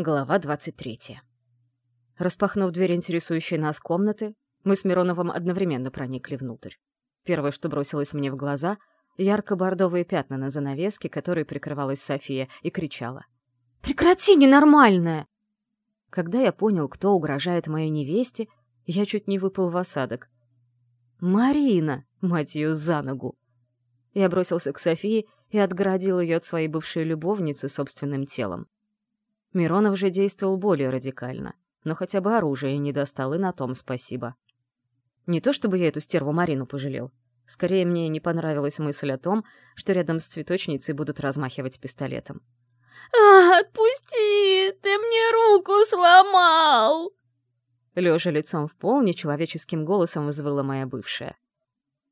Глава 23. Распахнув дверь интересующей нас комнаты, мы с Мироновым одновременно проникли внутрь. Первое, что бросилось мне в глаза — ярко-бордовые пятна на занавеске, которой прикрывалась София, и кричала. «Прекрати, ненормальная!» Когда я понял, кто угрожает моей невесте, я чуть не выпал в осадок. «Марина!» — мать ее за ногу! Я бросился к Софии и отгородил ее от своей бывшей любовницы собственным телом. Миронов же действовал более радикально, но хотя бы оружие не достал, и на том спасибо. Не то чтобы я эту стерву Марину пожалел. Скорее, мне не понравилась мысль о том, что рядом с цветочницей будут размахивать пистолетом. «А, отпусти! Ты мне руку сломал!» Лежа лицом в пол, нечеловеческим голосом вызвала моя бывшая.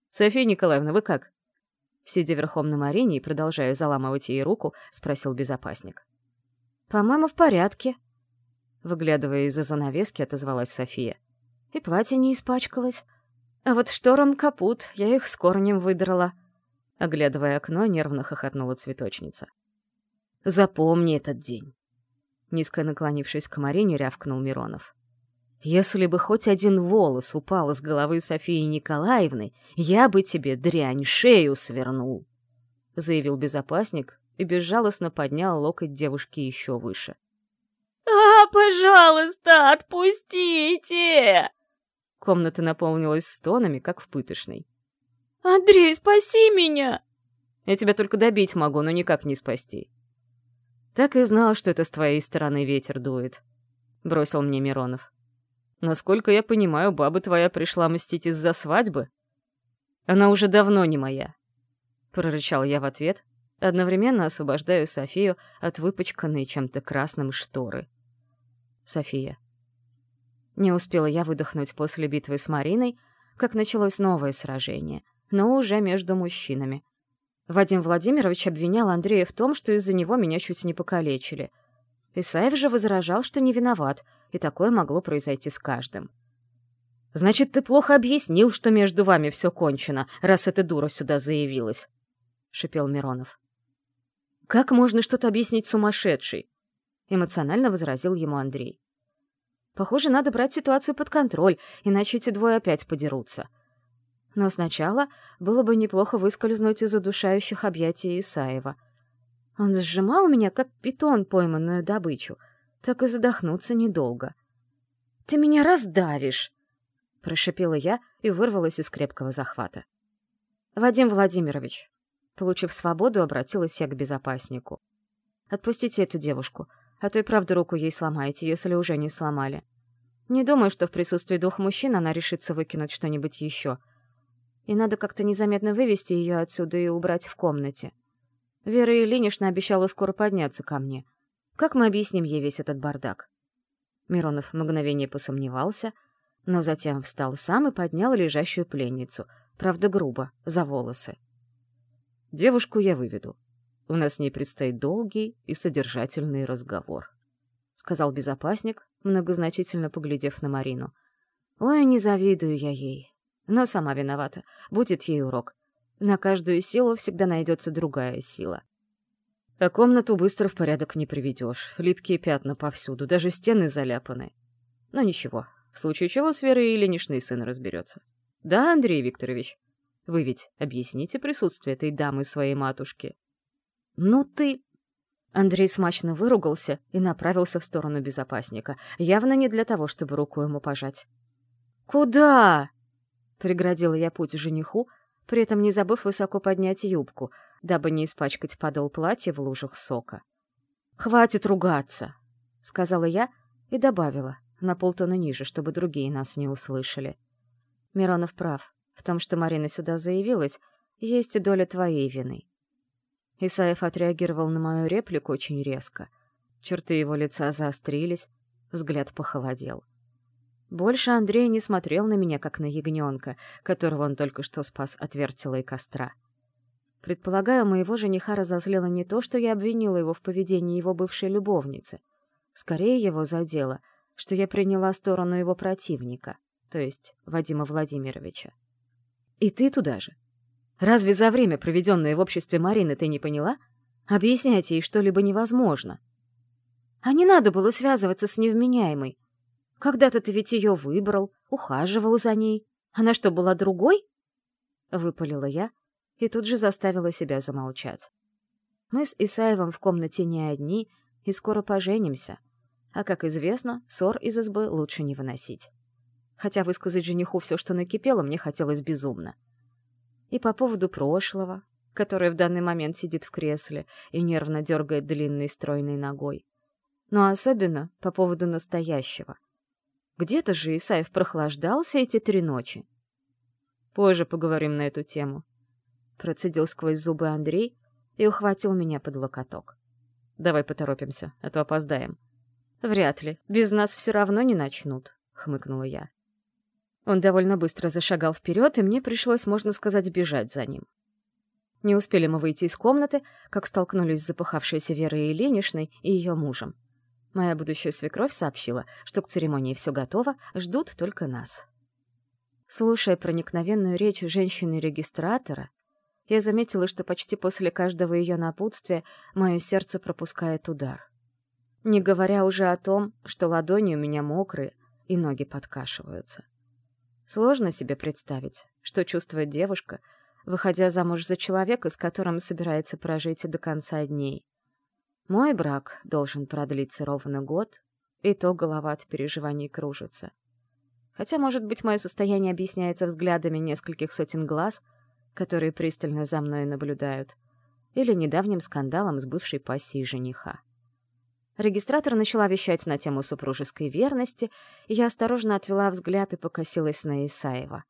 «София Николаевна, вы как?» Сидя верхом на Марине и продолжая заламывать ей руку, спросил безопасник. «По-моему, в порядке», — выглядывая из-за занавески, отозвалась София. «И платье не испачкалось. А вот шторам капут, я их с корнем выдрала». Оглядывая окно, нервно хохотнула цветочница. «Запомни этот день», — низко наклонившись к Марине, рявкнул Миронов. «Если бы хоть один волос упал с головы Софии Николаевны, я бы тебе, дрянь, шею свернул», — заявил безопасник, и безжалостно поднял локоть девушки еще выше. «А, пожалуйста, отпустите!» Комната наполнилась стонами, как в пытошной. «Андрей, спаси меня!» «Я тебя только добить могу, но никак не спасти». «Так и знал, что это с твоей стороны ветер дует», — бросил мне Миронов. «Насколько я понимаю, баба твоя пришла мстить из-за свадьбы?» «Она уже давно не моя», — прорычал я в ответ, Одновременно освобождаю Софию от выпачканной чем-то красным шторы. София. Не успела я выдохнуть после битвы с Мариной, как началось новое сражение, но уже между мужчинами. Вадим Владимирович обвинял Андрея в том, что из-за него меня чуть не покалечили. Исаев же возражал, что не виноват, и такое могло произойти с каждым. «Значит, ты плохо объяснил, что между вами все кончено, раз эта дура сюда заявилась», — шипел Миронов. «Как можно что-то объяснить сумасшедшей?» — эмоционально возразил ему Андрей. «Похоже, надо брать ситуацию под контроль, иначе эти двое опять подерутся. Но сначала было бы неплохо выскользнуть из удушающих объятий Исаева. Он сжимал меня, как питон, пойманную добычу, так и задохнуться недолго. «Ты меня раздавишь!» — прошипела я и вырвалась из крепкого захвата. «Вадим Владимирович, Получив свободу, обратилась я к безопаснику. «Отпустите эту девушку, а то и правда руку ей сломаете, если уже не сломали. Не думаю, что в присутствии двух мужчин она решится выкинуть что-нибудь еще. И надо как-то незаметно вывести ее отсюда и убрать в комнате. Вера Ильинична обещала скоро подняться ко мне. Как мы объясним ей весь этот бардак?» Миронов мгновение посомневался, но затем встал сам и поднял лежащую пленницу, правда грубо, за волосы. Девушку я выведу. У нас с ней предстоит долгий и содержательный разговор», — сказал безопасник, многозначительно поглядев на Марину. «Ой, не завидую я ей. Но сама виновата. Будет ей урок. На каждую силу всегда найдется другая сила. А комнату быстро в порядок не приведешь. Липкие пятна повсюду, даже стены заляпаны. Но ничего, в случае чего с Верой Ильиничной сын разберется. Да, Андрей Викторович?» Вы ведь объясните присутствие этой дамы своей матушке?» «Ну ты...» Андрей смачно выругался и направился в сторону безопасника, явно не для того, чтобы руку ему пожать. «Куда?» — преградила я путь жениху, при этом не забыв высоко поднять юбку, дабы не испачкать подол платья в лужах сока. «Хватит ругаться!» — сказала я и добавила, на полтона ниже, чтобы другие нас не услышали. Миронов прав. В том, что Марина сюда заявилась, есть и доля твоей вины. Исаев отреагировал на мою реплику очень резко. Черты его лица заострились, взгляд похолодел. Больше Андрей не смотрел на меня, как на ягненка, которого он только что спас от вертела и костра. Предполагаю, моего жениха разозлило не то, что я обвинила его в поведении его бывшей любовницы. Скорее его задело, что я приняла сторону его противника, то есть Вадима Владимировича. И ты туда же. Разве за время, проведенное в обществе Марины, ты не поняла? Объяснять ей что-либо невозможно. А не надо было связываться с невменяемой. Когда-то ты ведь ее выбрал, ухаживал за ней. Она что, была другой? Выпалила я и тут же заставила себя замолчать. Мы с Исаевым в комнате не одни и скоро поженимся. А, как известно, ссор из избы лучше не выносить. Хотя высказать жениху все, что накипело, мне хотелось безумно. И по поводу прошлого, которое в данный момент сидит в кресле и нервно дергает длинной стройной ногой. Но особенно по поводу настоящего. Где-то же Исаев прохлаждался эти три ночи. Позже поговорим на эту тему. Процедил сквозь зубы Андрей и ухватил меня под локоток. Давай поторопимся, а то опоздаем. Вряд ли. Без нас все равно не начнут, хмыкнула я. Он довольно быстро зашагал вперед, и мне пришлось, можно сказать, бежать за ним. Не успели мы выйти из комнаты, как столкнулись с запыхавшейся Верой Ильиничной и ее мужем. Моя будущая свекровь сообщила, что к церемонии все готово, ждут только нас. Слушая проникновенную речь женщины-регистратора, я заметила, что почти после каждого ее напутствия мое сердце пропускает удар. Не говоря уже о том, что ладони у меня мокрые и ноги подкашиваются. Сложно себе представить, что чувствует девушка, выходя замуж за человека, с которым собирается прожить до конца дней. Мой брак должен продлиться ровно год, и то голова от переживаний кружится. Хотя, может быть, мое состояние объясняется взглядами нескольких сотен глаз, которые пристально за мной наблюдают, или недавним скандалом с бывшей пассией жениха. Регистратор начала вещать на тему супружеской верности, и я осторожно отвела взгляд и покосилась на Исаева.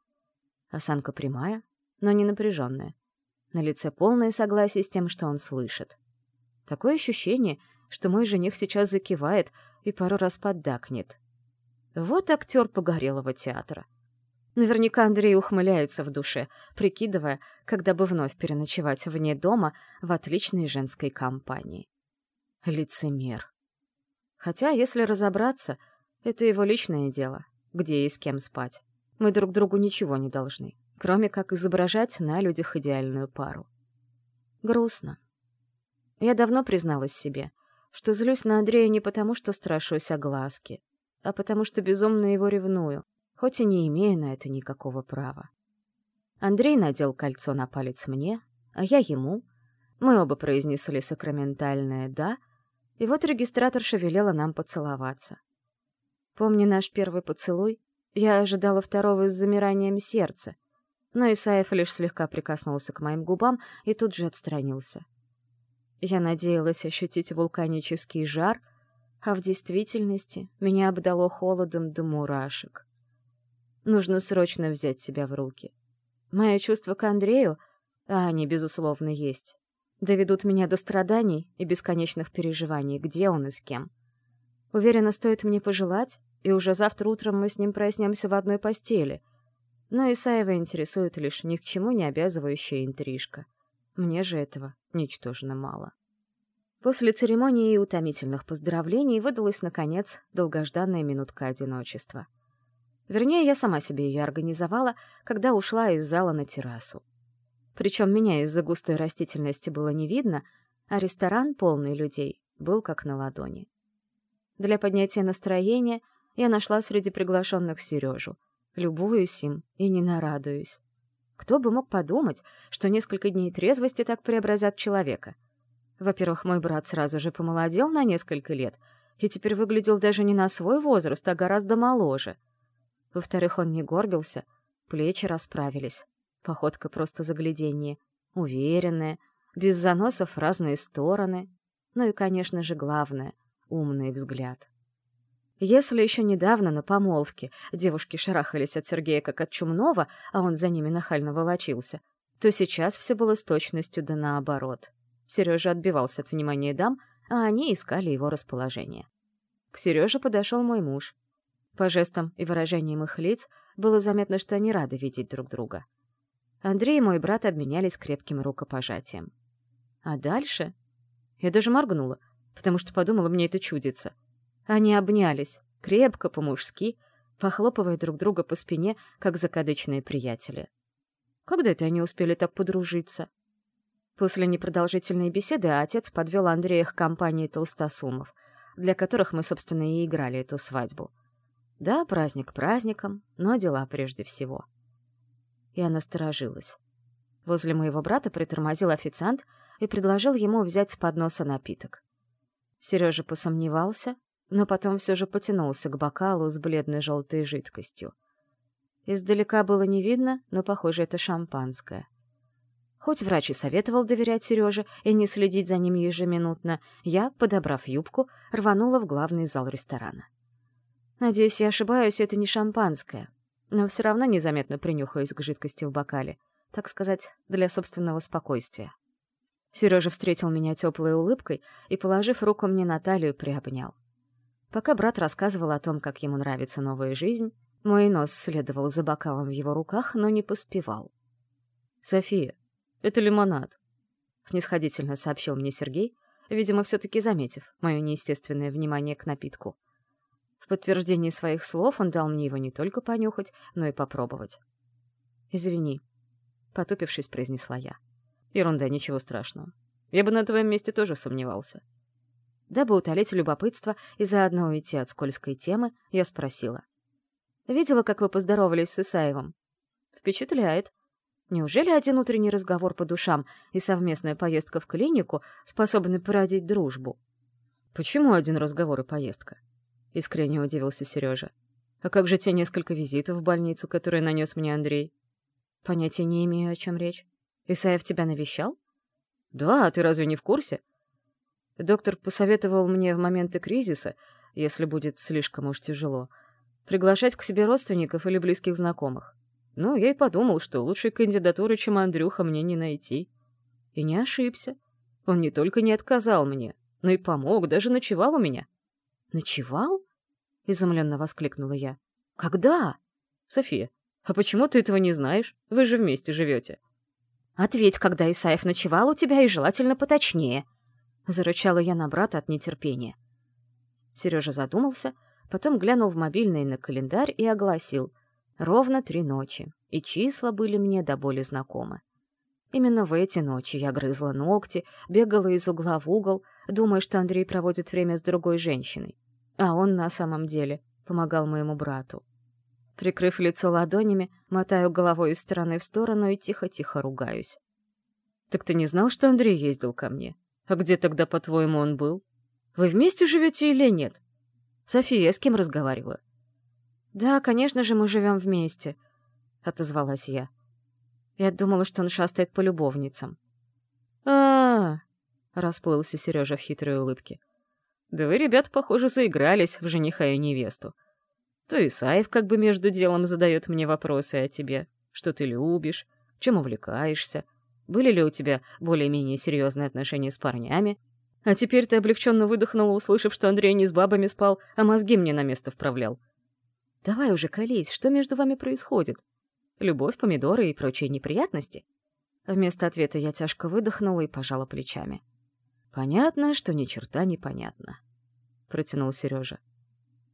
Осанка прямая, но не напряженная. На лице полное согласие с тем, что он слышит. Такое ощущение, что мой жених сейчас закивает и пару раз поддакнет. Вот актер погорелого театра. Наверняка Андрей ухмыляется в душе, прикидывая, когда бы вновь переночевать вне дома в отличной женской компании. Лицемер. Хотя, если разобраться, это его личное дело, где и с кем спать. Мы друг другу ничего не должны, кроме как изображать на людях идеальную пару. Грустно. Я давно призналась себе, что злюсь на Андрея не потому, что страшусь огласки, а потому что безумно его ревную, хоть и не имею на это никакого права. Андрей надел кольцо на палец мне, а я ему. Мы оба произнесли сакраментальное «да», и вот регистратор шевелела нам поцеловаться. Помня наш первый поцелуй, я ожидала второго с замиранием сердца, но Исаев лишь слегка прикоснулся к моим губам и тут же отстранился. Я надеялась ощутить вулканический жар, а в действительности меня обдало холодом до мурашек. Нужно срочно взять себя в руки. Мои чувства к Андрею, а они, безусловно, есть, доведут меня до страданий и бесконечных переживаний, где он и с кем. Уверена, стоит мне пожелать, и уже завтра утром мы с ним проснемся в одной постели. Но Исаева интересует лишь ни к чему не обязывающая интрижка. Мне же этого ничтожно мало. После церемонии и утомительных поздравлений выдалась, наконец, долгожданная минутка одиночества. Вернее, я сама себе ее организовала, когда ушла из зала на террасу. Причем меня из-за густой растительности было не видно, а ресторан, полный людей, был как на ладони. Для поднятия настроения я нашла среди приглашенных Сережу. Любуюсь им и не нарадуюсь. Кто бы мог подумать, что несколько дней трезвости так преобразят человека? Во-первых, мой брат сразу же помолодел на несколько лет и теперь выглядел даже не на свой возраст, а гораздо моложе. Во-вторых, он не горбился, плечи расправились. Походка просто загляденье. Уверенная, без заносов в разные стороны. Ну и, конечно же, главное — умный взгляд. Если еще недавно на помолвке девушки шарахались от Сергея как от чумного, а он за ними нахально волочился, то сейчас все было с точностью да наоборот. Сережа отбивался от внимания дам, а они искали его расположение. К Сереже подошел мой муж. По жестам и выражениям их лиц было заметно, что они рады видеть друг друга. Андрей и мой брат обменялись крепким рукопожатием. А дальше? Я даже моргнула, потому что подумала, мне это чудится. Они обнялись, крепко, по-мужски, похлопывая друг друга по спине, как закадычные приятели. Когда это они успели так подружиться? После непродолжительной беседы отец подвел Андрея к компании толстосумов, для которых мы, собственно, и играли эту свадьбу. Да, праздник праздником, но дела прежде всего. Я насторожилась. Возле моего брата притормозил официант и предложил ему взять с подноса напиток. Сережа посомневался, но потом все же потянулся к бокалу с бледной желтой жидкостью. Издалека было не видно, но, похоже, это шампанское. Хоть врач и советовал доверять Сереже и не следить за ним ежеминутно, я, подобрав юбку, рванула в главный зал ресторана. Надеюсь, я ошибаюсь, это не шампанское, но все равно незаметно принюхаюсь к жидкости в бокале, так сказать, для собственного спокойствия. Сережа встретил меня теплой улыбкой и, положив руку мне на талию, приобнял. Пока брат рассказывал о том, как ему нравится новая жизнь, мой нос следовал за бокалом в его руках, но не поспевал. «София, это лимонад», — снисходительно сообщил мне Сергей, видимо, все-таки заметив мое неестественное внимание к напитку. В подтверждение своих слов он дал мне его не только понюхать, но и попробовать. «Извини», — потупившись, произнесла я. Ерунда, ничего страшного. Я бы на твоем месте тоже сомневался. Дабы утолить любопытство и заодно уйти от скользкой темы, я спросила. «Видела, как вы поздоровались с Исаевым?» «Впечатляет. Неужели один утренний разговор по душам и совместная поездка в клинику способны породить дружбу?» «Почему один разговор и поездка?» — искренне удивился Сережа. «А как же те несколько визитов в больницу, которые нанес мне Андрей?» «Понятия не имею, о чем речь». Исаев тебя навещал? Да, ты разве не в курсе? Доктор посоветовал мне в моменты кризиса, если будет слишком уж тяжело, приглашать к себе родственников или близких знакомых. Ну, я и подумал, что лучшей кандидатуры, чем Андрюха, мне не найти. И не ошибся. Он не только не отказал мне, но и помог, даже ночевал у меня. «Ночевал?» — изумленно воскликнула я. «Когда?» «София, а почему ты этого не знаешь? Вы же вместе живете». «Ответь, когда Исаев ночевал у тебя, и желательно поточнее», — зарычала я на брата от нетерпения. Сережа задумался, потом глянул в мобильный на календарь и огласил. Ровно три ночи, и числа были мне до боли знакомы. Именно в эти ночи я грызла ногти, бегала из угла в угол, думая, что Андрей проводит время с другой женщиной. А он на самом деле помогал моему брату. Прикрыв лицо ладонями, мотаю головой из стороны в сторону и тихо-тихо ругаюсь. «Так ты не знал, что Андрей ездил ко мне? А где тогда, по-твоему, он был? Вы вместе живете или нет? София, я с кем разговариваю?» «Да, конечно же, мы живем вместе», — отозвалась я. Я думала, что он шастает по любовницам. а, -а, -а расплылся Сережа в хитрой улыбке. «Да вы, ребята, похоже, заигрались в жениха и невесту. То Исаев как бы между делом задает мне вопросы о тебе. Что ты любишь? Чем увлекаешься? Были ли у тебя более-менее серьезные отношения с парнями? А теперь ты облегченно выдохнула, услышав, что Андрей не с бабами спал, а мозги мне на место вправлял. Давай уже колись, что между вами происходит? Любовь, помидоры и прочие неприятности? Вместо ответа я тяжко выдохнула и пожала плечами. Понятно, что ни черта не понятно. Протянул Сережа.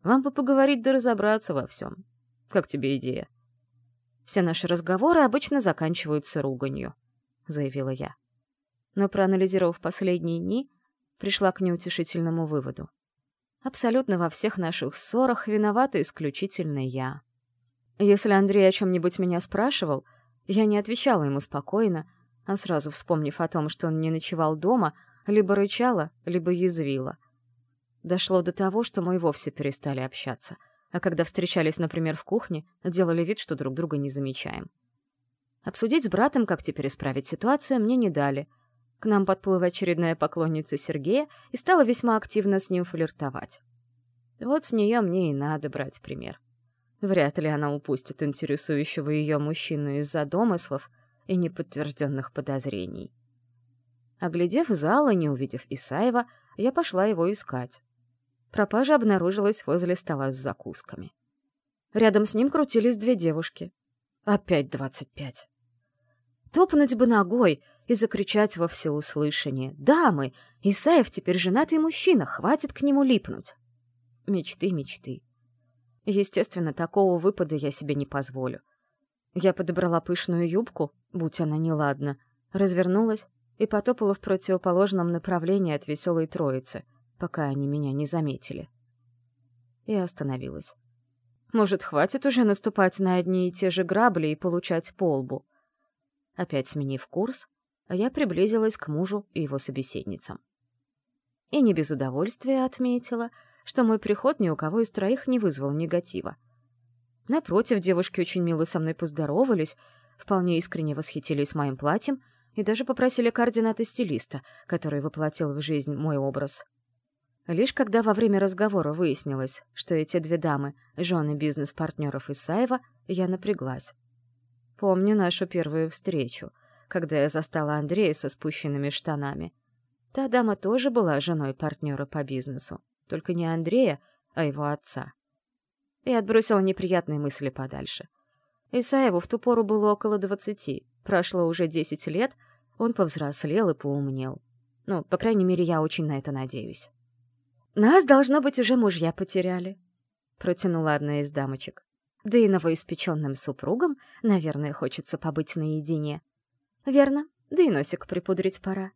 Вам бы поговорить да разобраться во всем. Как тебе идея? Все наши разговоры обычно заканчиваются руганью, заявила я. Но проанализировав последние дни, пришла к неутешительному выводу. Абсолютно во всех наших ссорах виновата исключительно я. Если Андрей о чем-нибудь меня спрашивал, я не отвечала ему спокойно, а сразу вспомнив о том, что он не ночевал дома, либо рычала, либо язвила — Дошло до того, что мы и вовсе перестали общаться, а когда встречались, например, в кухне, делали вид, что друг друга не замечаем. Обсудить с братом, как теперь исправить ситуацию, мне не дали. К нам подплыла очередная поклонница Сергея и стала весьма активно с ним флиртовать. Вот с нее мне и надо брать пример. Вряд ли она упустит интересующего ее мужчину из-за домыслов и неподтвержденных подозрений. Оглядев зал и не увидев Исаева, я пошла его искать. Пропажа обнаружилась возле стола с закусками. Рядом с ним крутились две девушки. Опять двадцать пять. Топнуть бы ногой и закричать во всеуслышание. «Дамы! Исаев теперь женатый мужчина, хватит к нему липнуть!» Мечты, мечты. Естественно, такого выпада я себе не позволю. Я подобрала пышную юбку, будь она неладна, развернулась и потопала в противоположном направлении от веселой троицы — пока они меня не заметили. И остановилась. Может, хватит уже наступать на одни и те же грабли и получать по лбу? Опять сменив курс, я приблизилась к мужу и его собеседницам. И не без удовольствия отметила, что мой приход ни у кого из троих не вызвал негатива. Напротив, девушки очень мило со мной поздоровались, вполне искренне восхитились моим платьем и даже попросили координаты стилиста, который воплотил в жизнь мой образ. Лишь когда во время разговора выяснилось, что эти две дамы — жены бизнес-партнеров Исаева, я напряглась. Помню нашу первую встречу, когда я застала Андрея со спущенными штанами. Та дама тоже была женой партнера по бизнесу, только не Андрея, а его отца. И отбросила неприятные мысли подальше. Исаеву в ту пору было около двадцати, прошло уже десять лет, он повзрослел и поумнел. Ну, по крайней мере, я очень на это надеюсь. «Нас, должно быть, уже мужья потеряли», — протянула одна из дамочек. «Да и новоиспеченным супругам, наверное, хочется побыть наедине». «Верно, да и носик припудрить пора».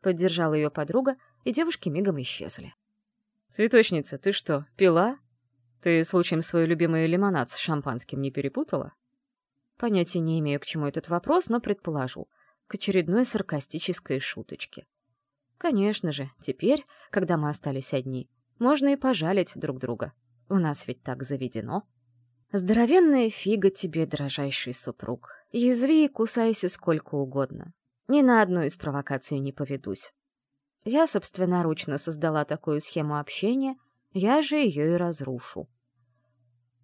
Поддержала ее подруга, и девушки мигом исчезли. «Цветочница, ты что, пила? Ты случаем свой любимый лимонад с шампанским не перепутала?» Понятия не имею, к чему этот вопрос, но предположу. К очередной саркастической шуточке. Конечно же, теперь, когда мы остались одни, можно и пожалить друг друга. У нас ведь так заведено. Здоровенная фига тебе, дорожайший супруг. Язви и кусайся сколько угодно. Ни на одну из провокаций не поведусь. Я собственноручно создала такую схему общения, я же ее и разрушу.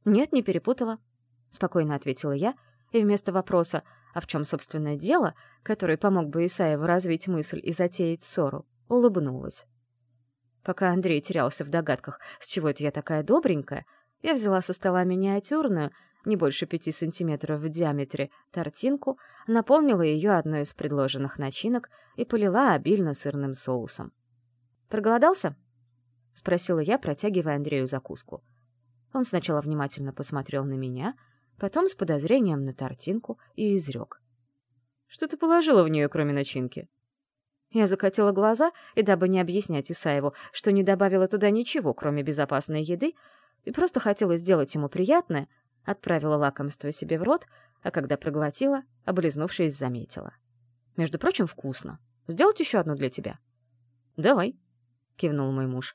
«Нет, не перепутала», — спокойно ответила я, и вместо вопроса «А в чем, собственное дело?», который помог бы Исаеву развить мысль и затеять ссору, улыбнулась. Пока Андрей терялся в догадках, с чего это я такая добренькая, я взяла со стола миниатюрную, не больше пяти сантиметров в диаметре, тортинку, наполнила ее одной из предложенных начинок и полила обильно сырным соусом. «Проголодался?» — спросила я, протягивая Андрею закуску. Он сначала внимательно посмотрел на меня, потом с подозрением на тортинку и изрек. «Что ты положила в нее, кроме начинки?» Я закатила глаза, и дабы не объяснять Исаеву, что не добавила туда ничего, кроме безопасной еды, и просто хотела сделать ему приятное, отправила лакомство себе в рот, а когда проглотила, облизнувшись, заметила. «Между прочим, вкусно. Сделать еще одну для тебя?» «Давай», — кивнул мой муж.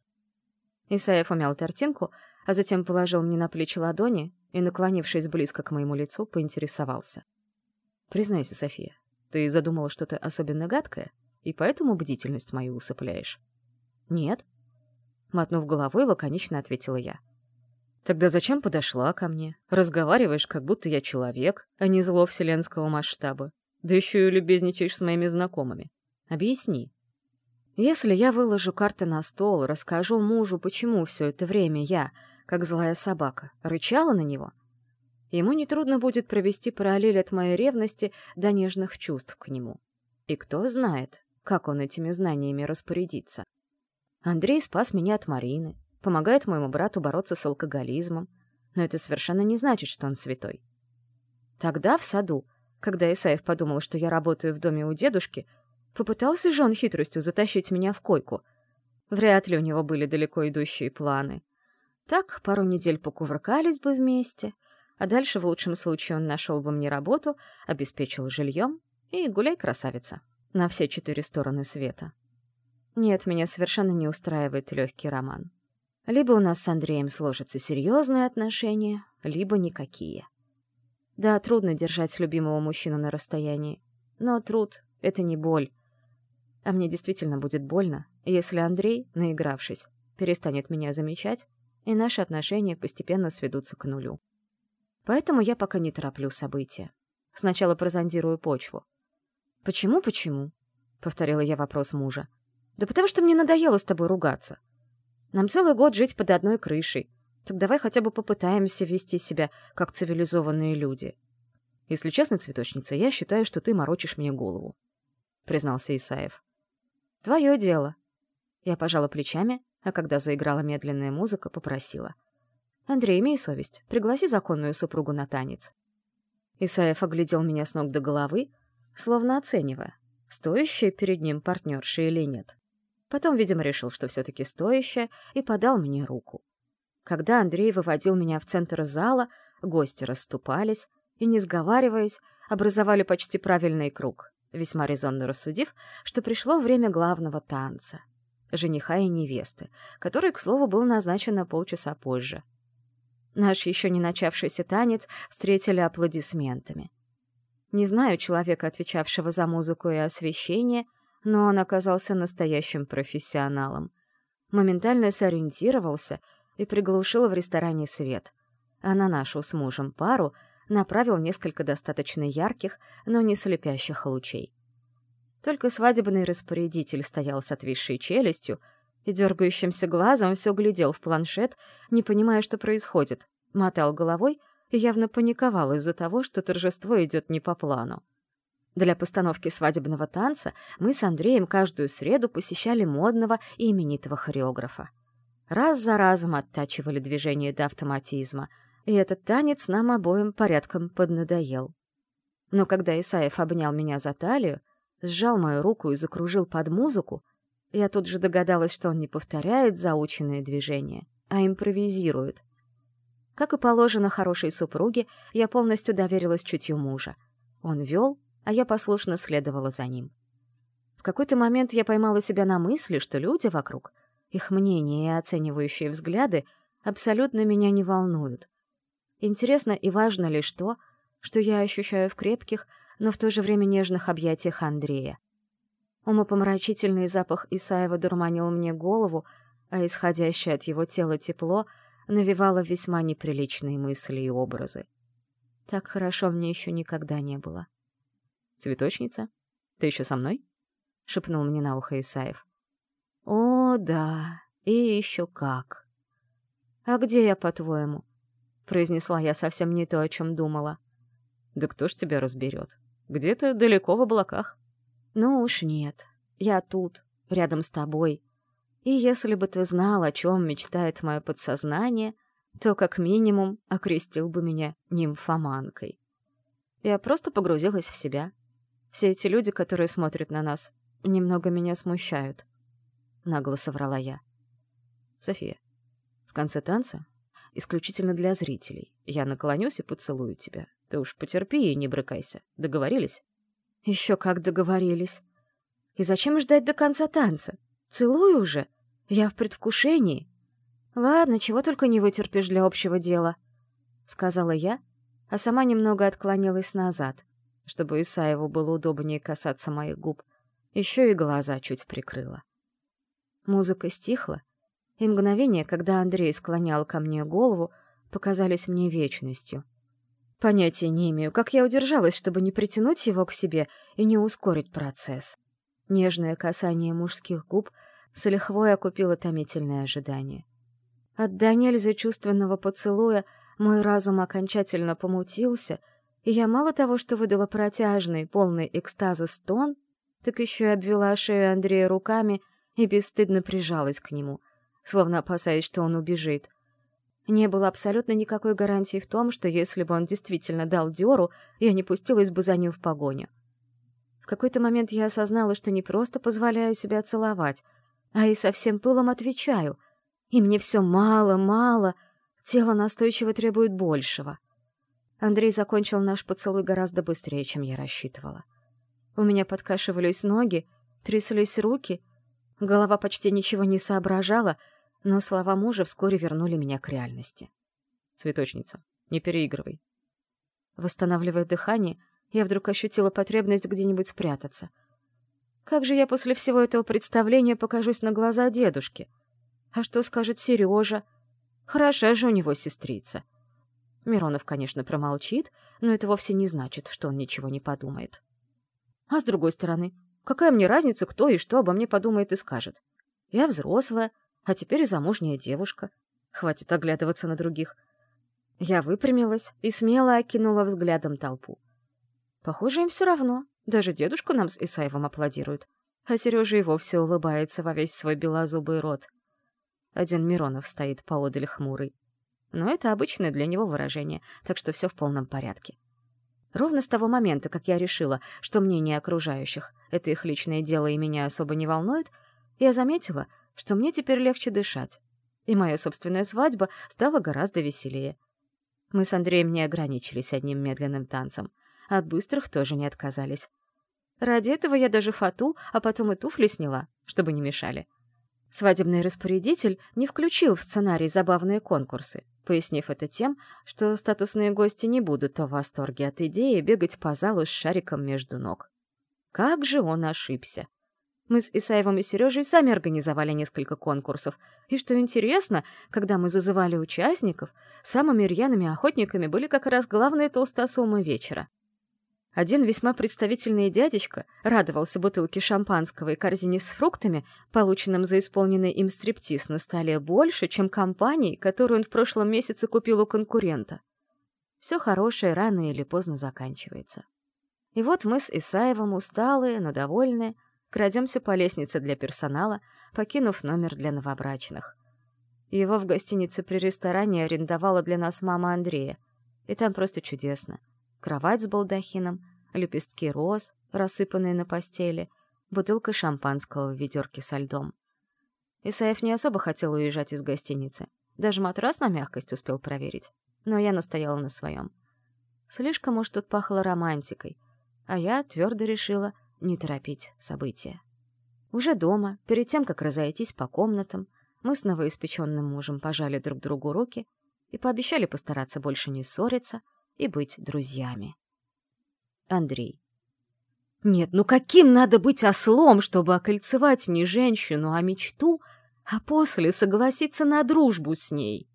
Исаев умял тортинку, а затем положил мне на плечи ладони и, наклонившись близко к моему лицу, поинтересовался. «Признайся, София, ты задумала что-то особенно гадкое?» и поэтому бдительность мою усыпляешь?» «Нет», — мотнув головой, лаконично ответила я. «Тогда зачем подошла ко мне? Разговариваешь, как будто я человек, а не зло вселенского масштаба. Да еще и любезничаешь с моими знакомыми. Объясни». «Если я выложу карты на стол, расскажу мужу, почему все это время я, как злая собака, рычала на него, ему нетрудно будет провести параллель от моей ревности до нежных чувств к нему. И кто знает, как он этими знаниями распорядится. Андрей спас меня от Марины, помогает моему брату бороться с алкоголизмом, но это совершенно не значит, что он святой. Тогда в саду, когда Исаев подумал, что я работаю в доме у дедушки, попытался же он хитростью затащить меня в койку. Вряд ли у него были далеко идущие планы. Так пару недель покувыркались бы вместе, а дальше в лучшем случае он нашел бы мне работу, обеспечил жильем и гуляй, красавица на все четыре стороны света. Нет, меня совершенно не устраивает легкий роман. Либо у нас с Андреем сложатся серьезные отношения, либо никакие. Да, трудно держать любимого мужчину на расстоянии, но труд — это не боль. А мне действительно будет больно, если Андрей, наигравшись, перестанет меня замечать, и наши отношения постепенно сведутся к нулю. Поэтому я пока не тороплю события. Сначала прозондирую почву. «Почему, почему?» — повторила я вопрос мужа. «Да потому что мне надоело с тобой ругаться. Нам целый год жить под одной крышей. Так давай хотя бы попытаемся вести себя, как цивилизованные люди». «Если честно, цветочница, я считаю, что ты морочишь мне голову», — признался Исаев. «Твое дело». Я пожала плечами, а когда заиграла медленная музыка, попросила. «Андрей, имей совесть, пригласи законную супругу на танец». Исаев оглядел меня с ног до головы, словно оценивая, стоящая перед ним партнерша или нет. Потом, видимо, решил, что все-таки стоящее, и подал мне руку. Когда Андрей выводил меня в центр зала, гости расступались и, не сговариваясь, образовали почти правильный круг, весьма резонно рассудив, что пришло время главного танца — жениха и невесты, который, к слову, был назначен на полчаса позже. Наш еще не начавшийся танец встретили аплодисментами. Не знаю человека, отвечавшего за музыку и освещение, но он оказался настоящим профессионалом. Моментально сориентировался и приглушил в ресторане свет, а на нашу с мужем пару направил несколько достаточно ярких, но не слепящих лучей. Только свадебный распорядитель стоял с отвисшей челюстью и дергающимся глазом все глядел в планшет, не понимая, что происходит, мотал головой — и явно паниковал из-за того, что торжество идет не по плану. Для постановки свадебного танца мы с Андреем каждую среду посещали модного и именитого хореографа. Раз за разом оттачивали движение до автоматизма, и этот танец нам обоим порядком поднадоел. Но когда Исаев обнял меня за талию, сжал мою руку и закружил под музыку, я тут же догадалась, что он не повторяет заученные движения, а импровизирует — как и положено хорошей супруге, я полностью доверилась чутью мужа. Он вел, а я послушно следовала за ним. В какой-то момент я поймала себя на мысли, что люди вокруг, их мнения и оценивающие взгляды абсолютно меня не волнуют. Интересно и важно лишь то, что я ощущаю в крепких, но в то же время нежных объятиях Андрея. Умопомрачительный запах Исаева дурманил мне голову, а исходящее от его тела тепло — навевала весьма неприличные мысли и образы. Так хорошо мне еще никогда не было. «Цветочница? Ты еще со мной?» — шепнул мне на ухо Исаев. «О, да, и еще как!» «А где я, по-твоему?» — произнесла я совсем не то, о чем думала. «Да кто ж тебя разберет? Где-то далеко в облаках». «Ну уж нет, я тут, рядом с тобой, и если бы ты знал, о чем мечтает мое подсознание, то как минимум окрестил бы меня нимфоманкой. Я просто погрузилась в себя. Все эти люди, которые смотрят на нас, немного меня смущают. Нагло соврала я. София, в конце танца, исключительно для зрителей, я наклонюсь и поцелую тебя. Ты уж потерпи и не брыкайся. Договорились? Еще как договорились. И зачем ждать до конца танца? Целую уже. Я в предвкушении. Ладно, чего только не вытерпишь для общего дела, — сказала я, а сама немного отклонилась назад, чтобы Исаеву было удобнее касаться моих губ. Еще и глаза чуть прикрыла. Музыка стихла, и мгновения, когда Андрей склонял ко мне голову, показались мне вечностью. Понятия не имею, как я удержалась, чтобы не притянуть его к себе и не ускорить процесс. Нежное касание мужских губ — с лихвой окупило томительное ожидание. От до нельзя чувственного поцелуя мой разум окончательно помутился, и я мало того, что выдала протяжный, полный экстаза стон, так еще и обвела шею Андрея руками и бесстыдно прижалась к нему, словно опасаясь, что он убежит. Не было абсолютно никакой гарантии в том, что если бы он действительно дал дёру, я не пустилась бы за ним в погоню. В какой-то момент я осознала, что не просто позволяю себя целовать, а и со всем пылом отвечаю. И мне все мало-мало, тело настойчиво требует большего. Андрей закончил наш поцелуй гораздо быстрее, чем я рассчитывала. У меня подкашивались ноги, тряслись руки, голова почти ничего не соображала, но слова мужа вскоре вернули меня к реальности. «Цветочница, не переигрывай». Восстанавливая дыхание, я вдруг ощутила потребность где-нибудь спрятаться — как же я после всего этого представления покажусь на глаза дедушке? А что скажет Сережа? Хороша же у него сестрица. Миронов, конечно, промолчит, но это вовсе не значит, что он ничего не подумает. А с другой стороны, какая мне разница, кто и что обо мне подумает и скажет? Я взрослая, а теперь и замужняя девушка. Хватит оглядываться на других. Я выпрямилась и смело окинула взглядом толпу. Похоже, им все равно. Даже дедушка нам с Исаевым аплодирует. А Сережа и вовсе улыбается во весь свой белозубый рот. Один Миронов стоит поодаль хмурый. Но это обычное для него выражение, так что все в полном порядке. Ровно с того момента, как я решила, что мнение окружающих — это их личное дело и меня особо не волнует, Я заметила, что мне теперь легче дышать, и моя собственная свадьба стала гораздо веселее. Мы с Андреем не ограничились одним медленным танцем, от быстрых тоже не отказались. Ради этого я даже фату, а потом и туфли сняла, чтобы не мешали. Свадебный распорядитель не включил в сценарий забавные конкурсы, пояснив это тем, что статусные гости не будут в восторге от идеи бегать по залу с шариком между ног. Как же он ошибся! Мы с Исаевым и Сережей сами организовали несколько конкурсов, и, что интересно, когда мы зазывали участников, самыми рьяными охотниками были как раз главные толстосумы вечера. Один весьма представительный дядечка радовался бутылке шампанского и корзине с фруктами, полученным за исполненный им стриптиз на столе, больше, чем компанией, которую он в прошлом месяце купил у конкурента. Все хорошее рано или поздно заканчивается. И вот мы с Исаевым, усталые, но довольные, крадемся по лестнице для персонала, покинув номер для новобрачных. Его в гостинице при ресторане арендовала для нас мама Андрея. И там просто чудесно — кровать с балдахином, лепестки роз, рассыпанные на постели, бутылка шампанского в ведерке со льдом. Исаев не особо хотел уезжать из гостиницы. Даже матрас на мягкость успел проверить. Но я настояла на своем. Слишком уж тут пахло романтикой, а я твердо решила не торопить события. Уже дома, перед тем, как разойтись по комнатам, мы с новоиспеченным мужем пожали друг другу руки и пообещали постараться больше не ссориться, и быть друзьями. Андрей. Нет, ну каким надо быть ослом, чтобы окольцевать не женщину, а мечту, а после согласиться на дружбу с ней?